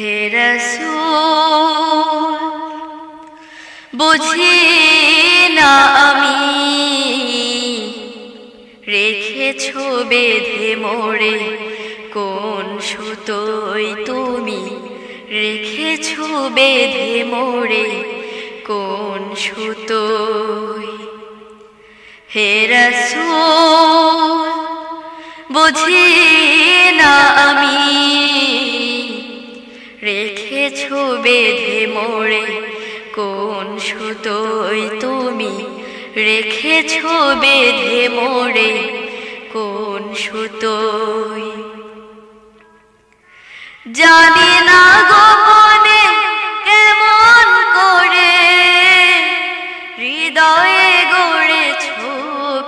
হে বুঝি না আমি রেখেছ বেঁধে মোড়ে কোন সুতোই তুমি? রেখেছ বেঁধে মোড়ে কোন সুতোই? হে রসূল বুঝি না বেঁধে মোড়ে। কোন সুতোই তুমি রেখেছ বেঁধে মোড়ে? কোন সুতোই জানি না গোপনে কেমন করে। হৃদয়ে গড়েছ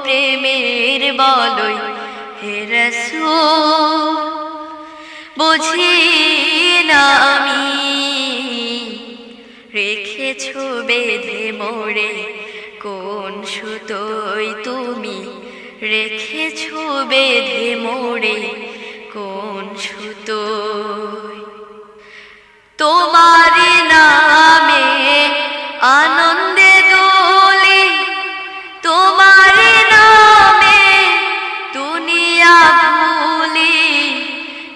প্রেমের বলই হে রসূল। বুঝি না আমি রেখেছ বেঁধে মোড়ে কোন সুতোই তুমি রেখেছ বেঁধে মোড়ে কোন সুতোই? তোমার নামে আনন্দে দোলে তোমার নামে দুনিয়া ভুলি।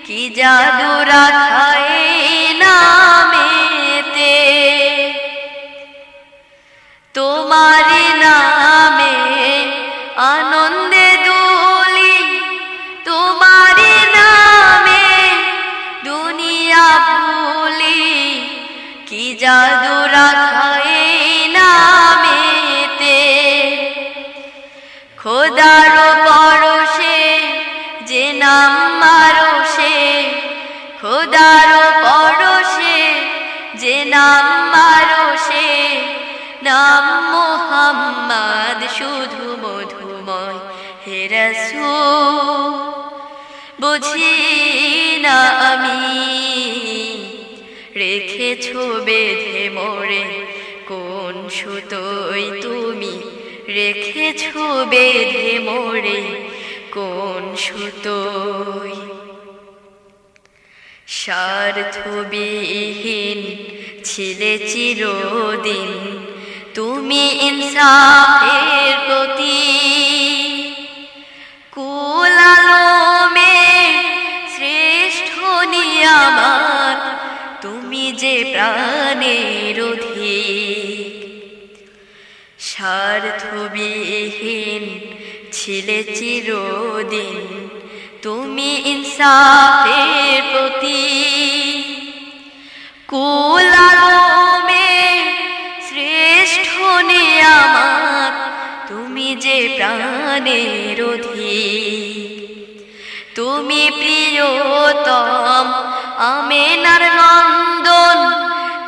কি জাদু তোমার নামে আনন্দে দোলি তোমার নামে দুনিয়া ভুলি কি জাদু রাখায় নামেতে? খোদার পরশে যে নাম মারসে খোদার পরশে শুধু মধুময়, হে রসূল, বুঝি না আমি রেখেছ বেঁধে মোড়ে, কোন সুতোই তুমি রেখেছ বেঁধে মোড়ে, কোন সুতোই? স্বার্থবিহীন ছিলে চিরদিন তুমি ইনসাফের প্রতি কুলালমে শ্রেষ্ঠ নিয়ামাত, তুমি যে প্রাণের অধিক। স্বার্থবিহীন ছিলে চিরদিন, তুমি ইনসাফের প্রতি। কুলালমে যে প্রাণের তুমি প্রিয়তম আমেনার নন্দন,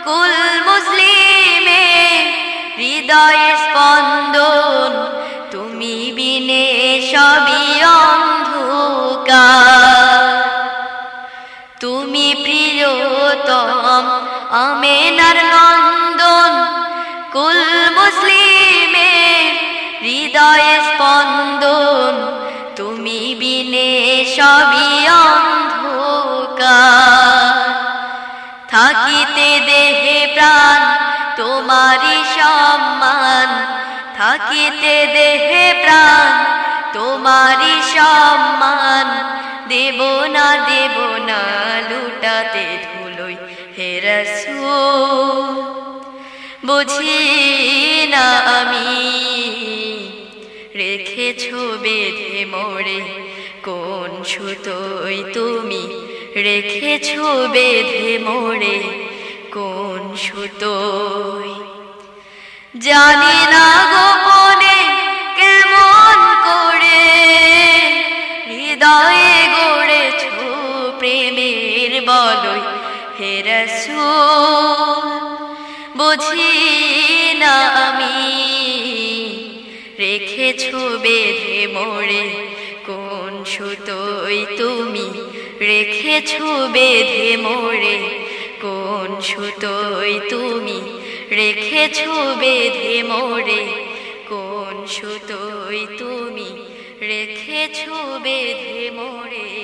কুল মুসলিমে হৃদয় স্পন্দন। তুমি বিনে সবই অন্ধকার। তুমি প্রিয়তম আমেনার নন্দন, কুল মুসলিমে হৃদয়ে স্পন্দন, তুমি বিনে সবই থাকিতে দেহে প্রাণ, তোমারই সম্মান। থাকিতে দেহে প্রাণ, তোমারই সম্মান। দেব না দেব না, লুটাতে ধুলোই হে রসূল। বুঝি না আমি বেঁধে মোড়ে কোন সুতোই তুমি রেখেছ বেঁধে মোড়ে কোন সুতোই? জানি না গোপনে কেমন করে। হৃদয়ে গড়েছ প্রেমের বলই হে রসূল। বুঝি না রেখেছ বেঁধে মোড়ে? কোন সুতোই তুমি রেখেছো বেঁধে মোড়ে? কোন সুতোই তুমি রেখেছো বেঁধে মোড়ে? কোন সুতোই তুমি রেখেছো বেঁধে মোড়ে?